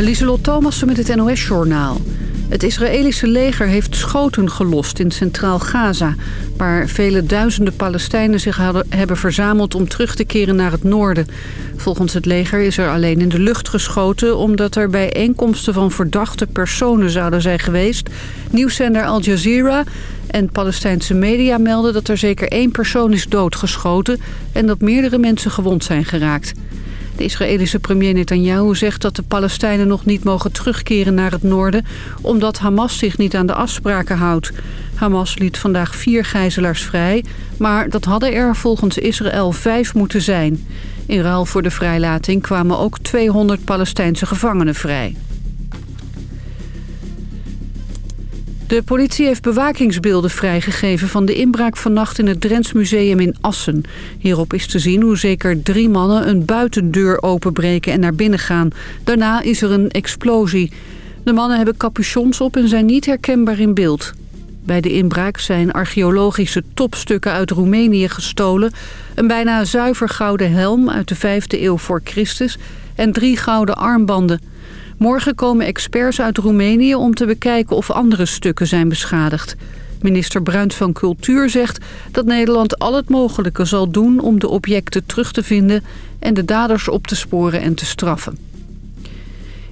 Lieselot Thomassen met het NOS-journaal. Het Israëlische leger heeft schoten gelost in centraal Gaza... waar vele duizenden Palestijnen zich hadden, hebben verzameld om terug te keren naar het noorden. Volgens het leger is er alleen in de lucht geschoten... omdat er bijeenkomsten van verdachte personen zouden zijn geweest. Nieuwszender Al Jazeera en Palestijnse media melden dat er zeker één persoon is doodgeschoten... en dat meerdere mensen gewond zijn geraakt. De Israëlische premier Netanyahu zegt dat de Palestijnen nog niet mogen terugkeren naar het noorden... omdat Hamas zich niet aan de afspraken houdt. Hamas liet vandaag vier gijzelaars vrij, maar dat hadden er volgens Israël vijf moeten zijn. In ruil voor de vrijlating kwamen ook 200 Palestijnse gevangenen vrij. De politie heeft bewakingsbeelden vrijgegeven van de inbraak vannacht in het Drents Museum in Assen. Hierop is te zien hoe zeker drie mannen een buitendeur openbreken en naar binnen gaan. Daarna is er een explosie. De mannen hebben capuchons op en zijn niet herkenbaar in beeld. Bij de inbraak zijn archeologische topstukken uit Roemenië gestolen... een bijna zuiver gouden helm uit de 5e eeuw voor Christus... en drie gouden armbanden... Morgen komen experts uit Roemenië om te bekijken of andere stukken zijn beschadigd. Minister Bruins van Cultuur zegt dat Nederland al het mogelijke zal doen om de objecten terug te vinden en de daders op te sporen en te straffen.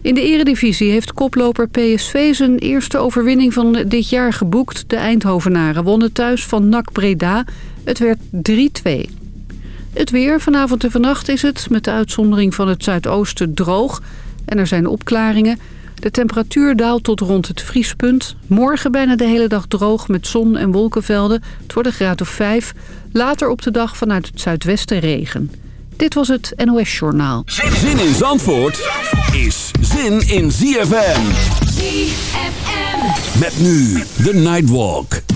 In de eredivisie heeft koploper PSV zijn eerste overwinning van dit jaar geboekt. De Eindhovenaren wonnen thuis van NAC Breda. Het werd 3-2. Het weer, vanavond en vannacht is het, met de uitzondering van het zuidoosten, droog en er zijn opklaringen. De temperatuur daalt tot rond het vriespunt. Morgen bijna de hele dag droog met zon en wolkenvelden. Het wordt een graad of 5. Later op de dag vanuit het zuidwesten regen. Dit was het NOS Journaal. Zin in Zandvoort is zin in ZFM. ZFM. Met nu de Nightwalk.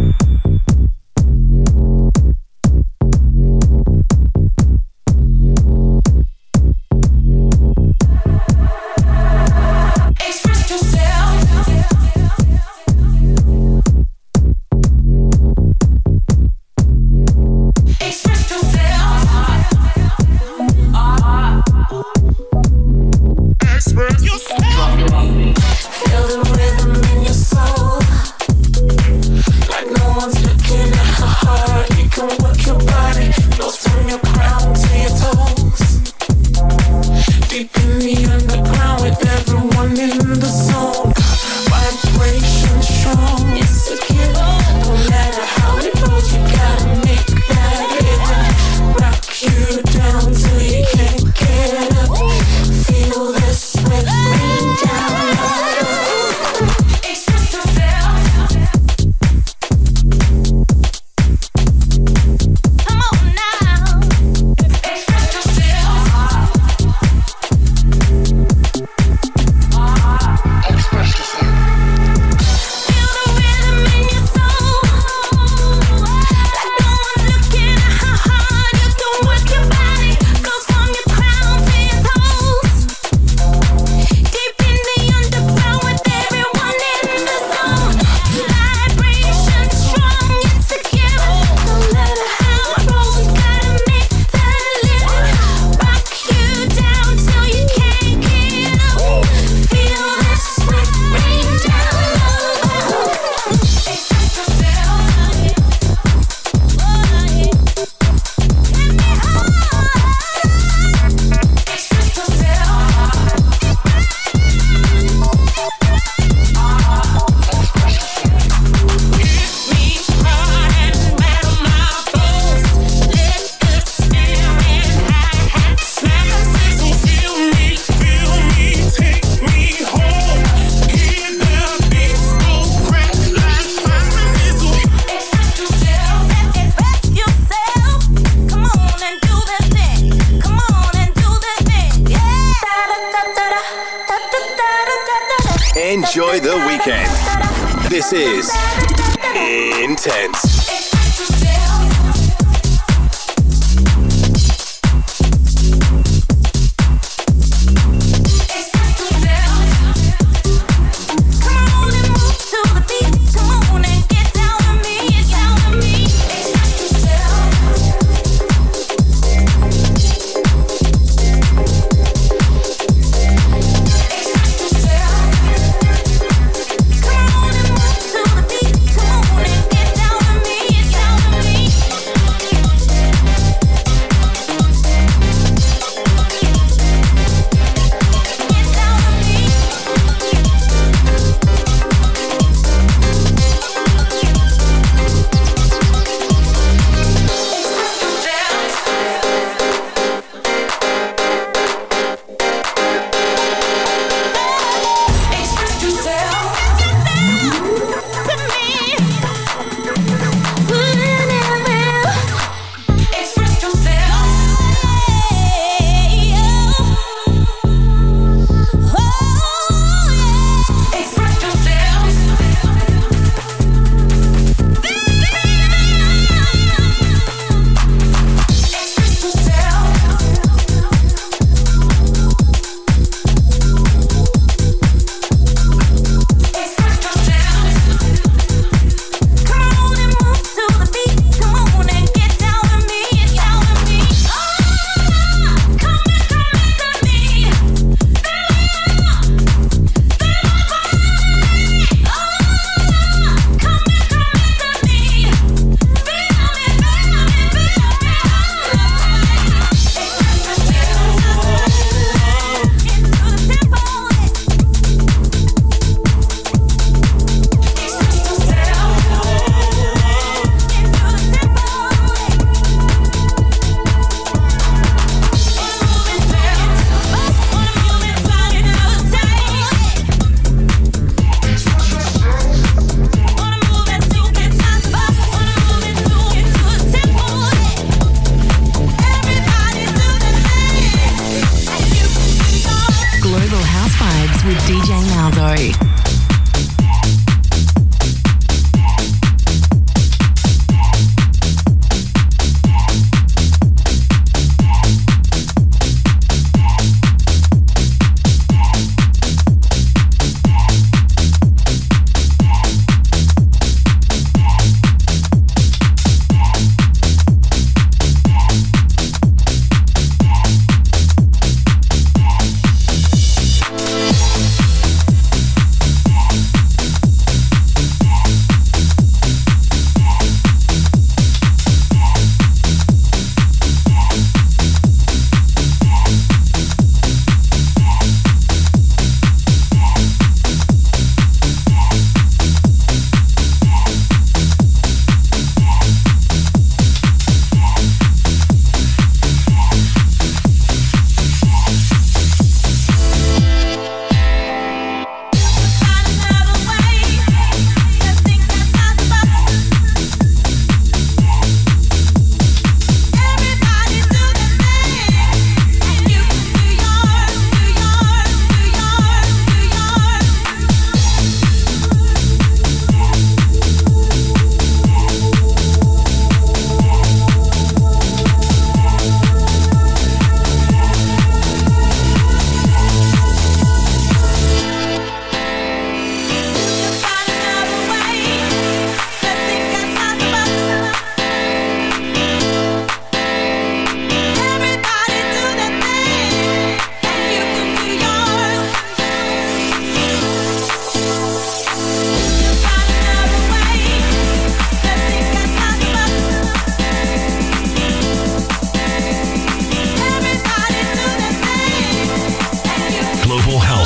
Vibes with DJ Maldo.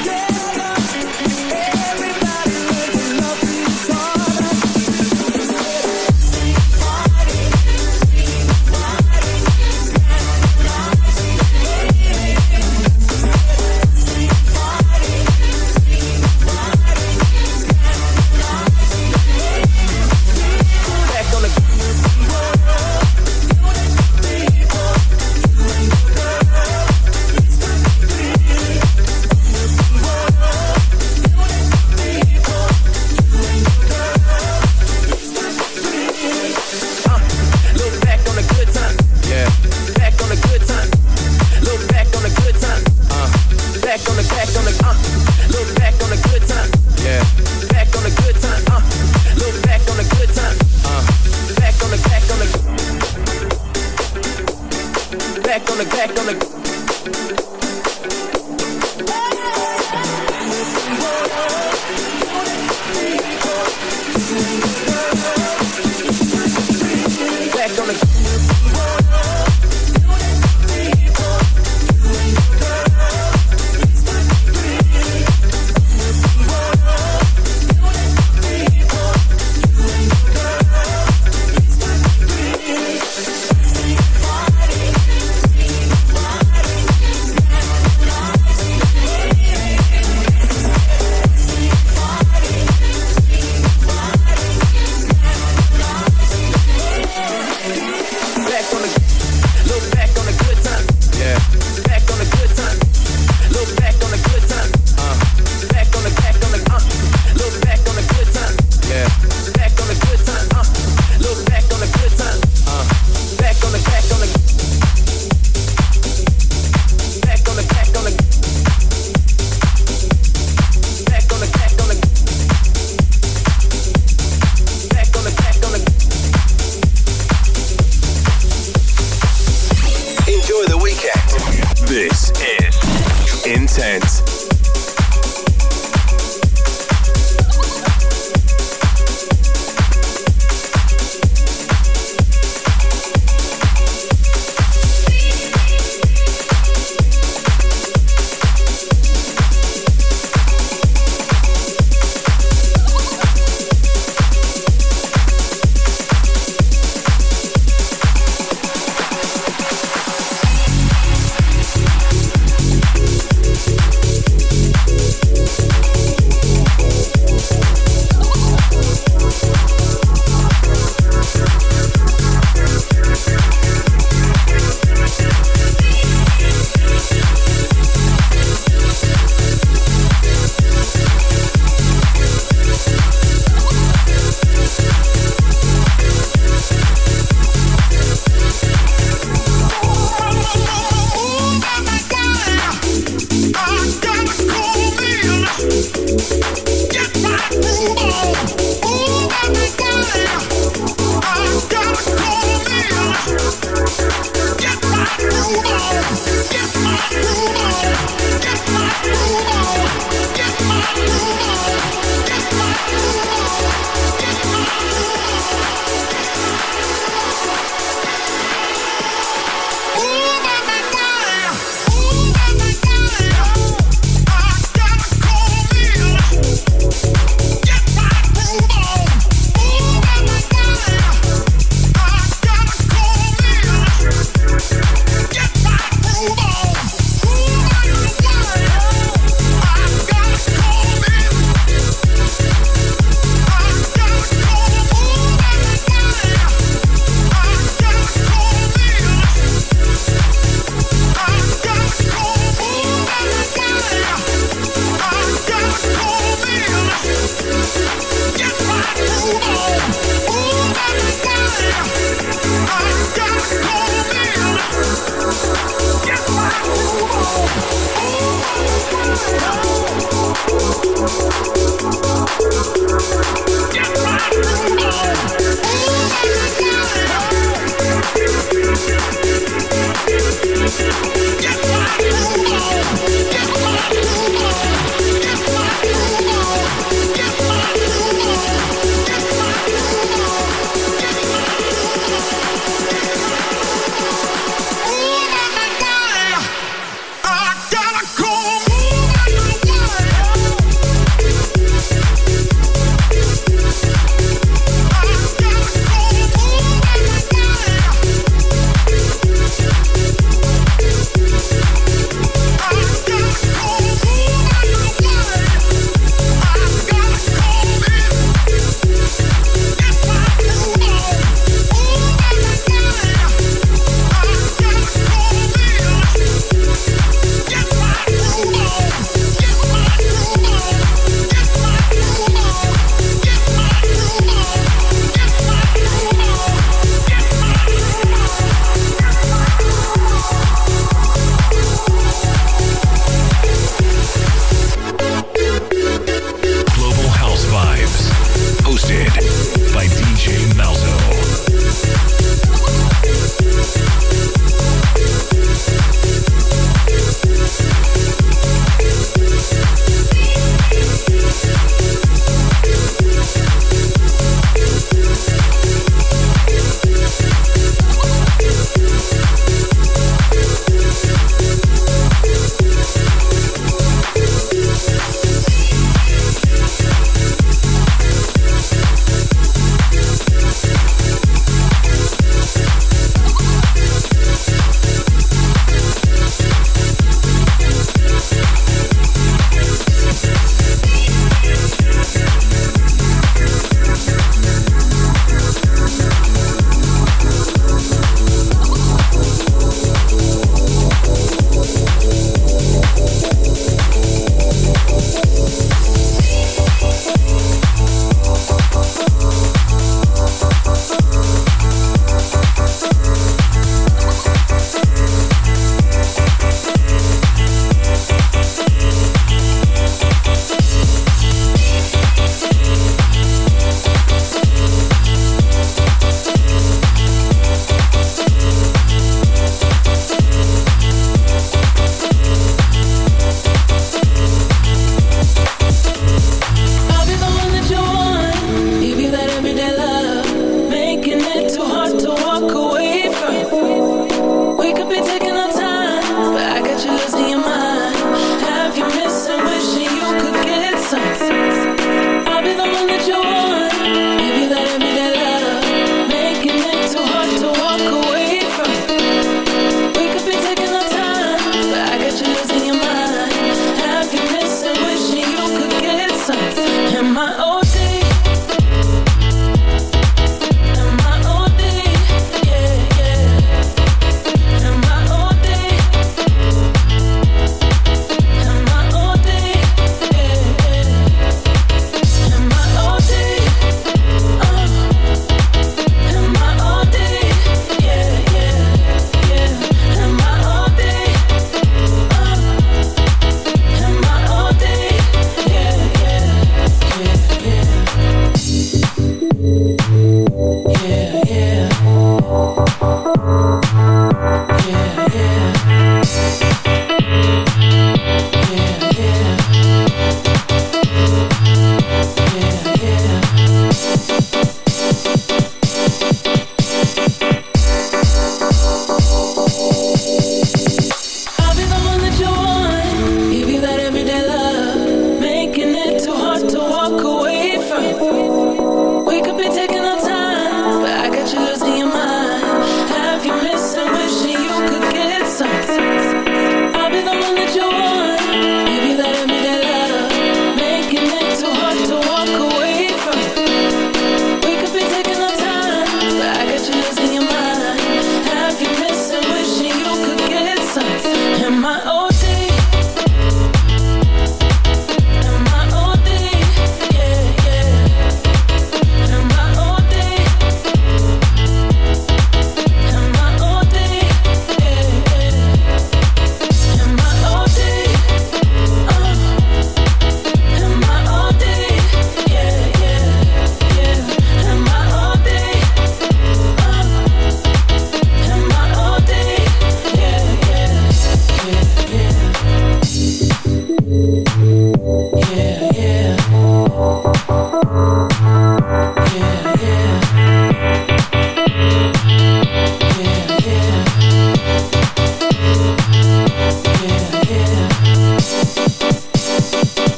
Yeah.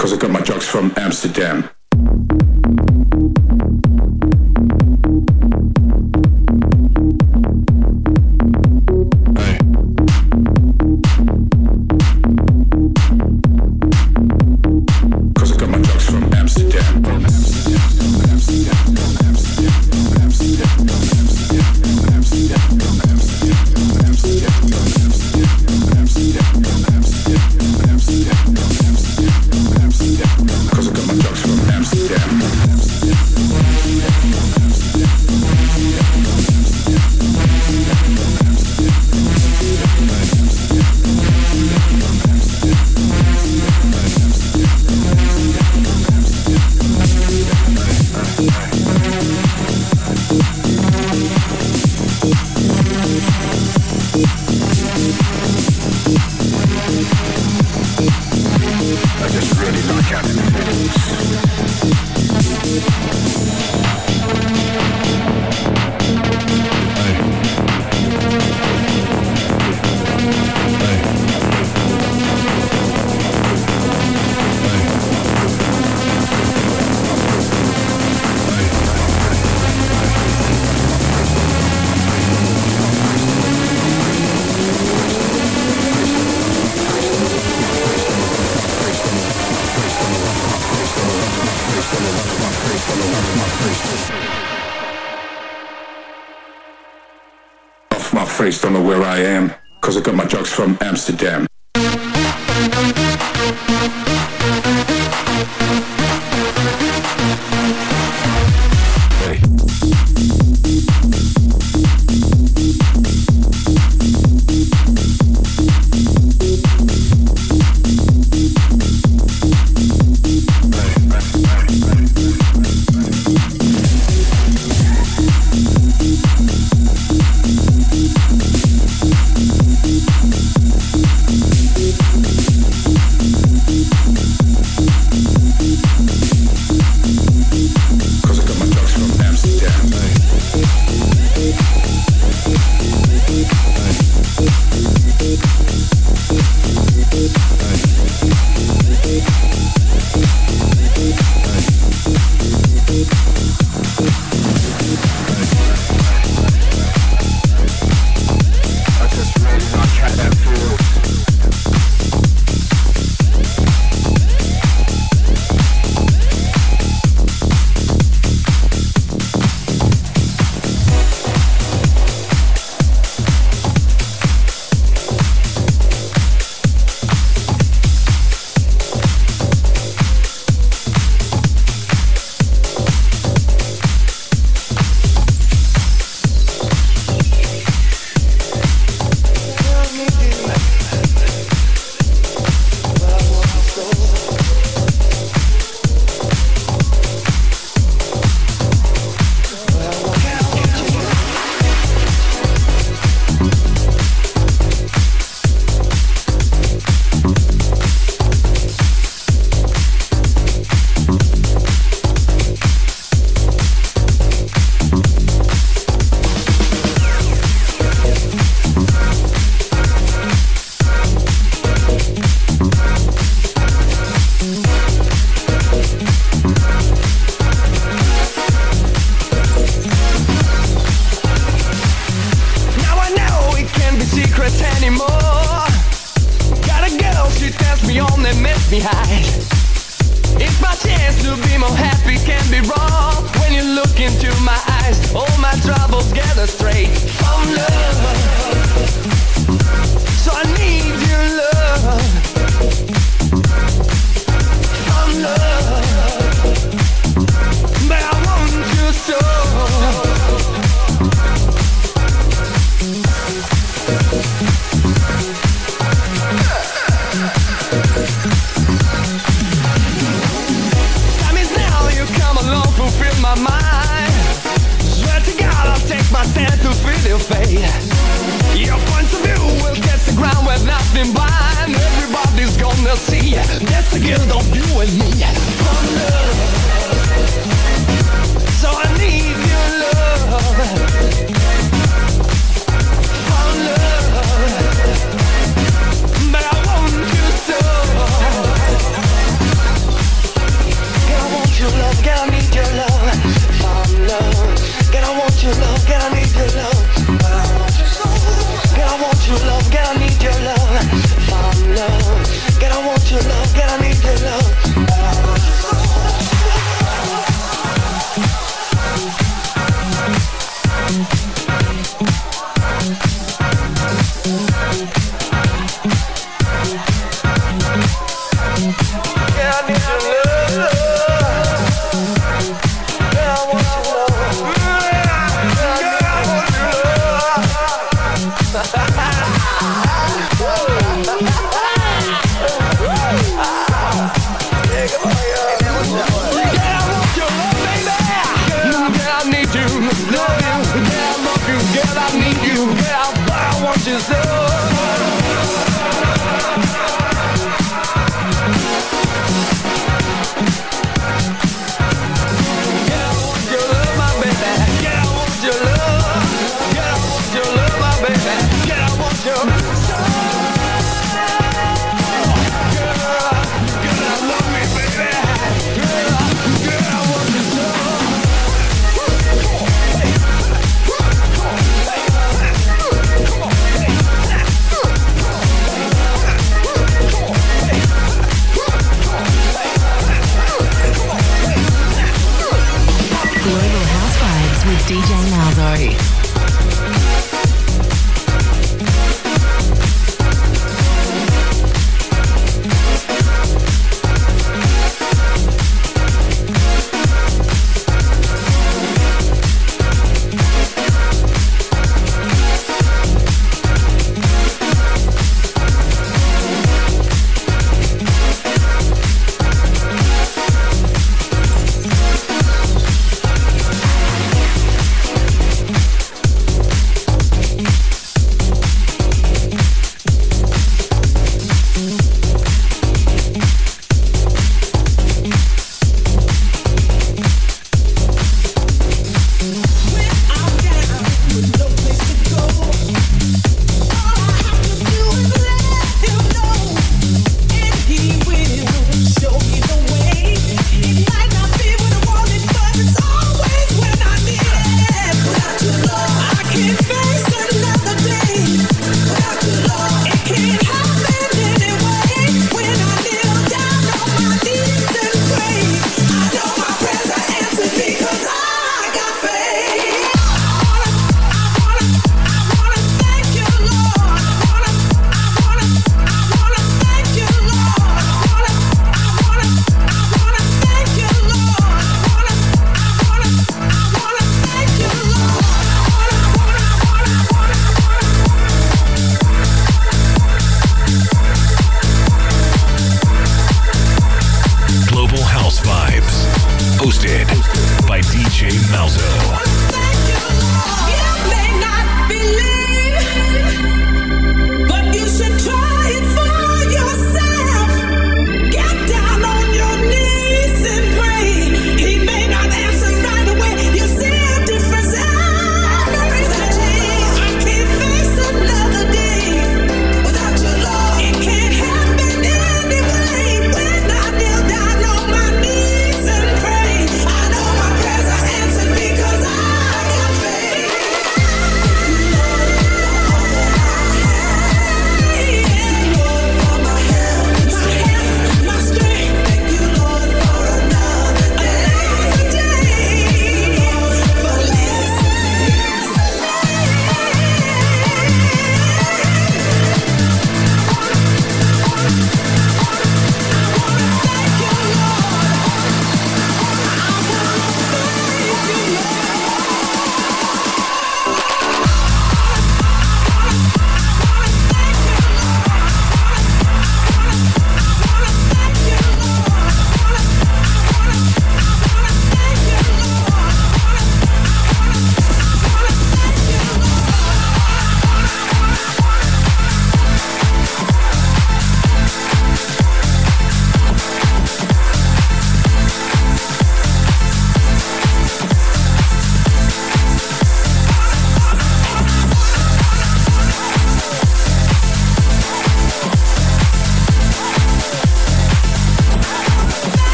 because I got my drugs from Amsterdam. My face don't know where I am, cause I got my drugs from Amsterdam.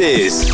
veces.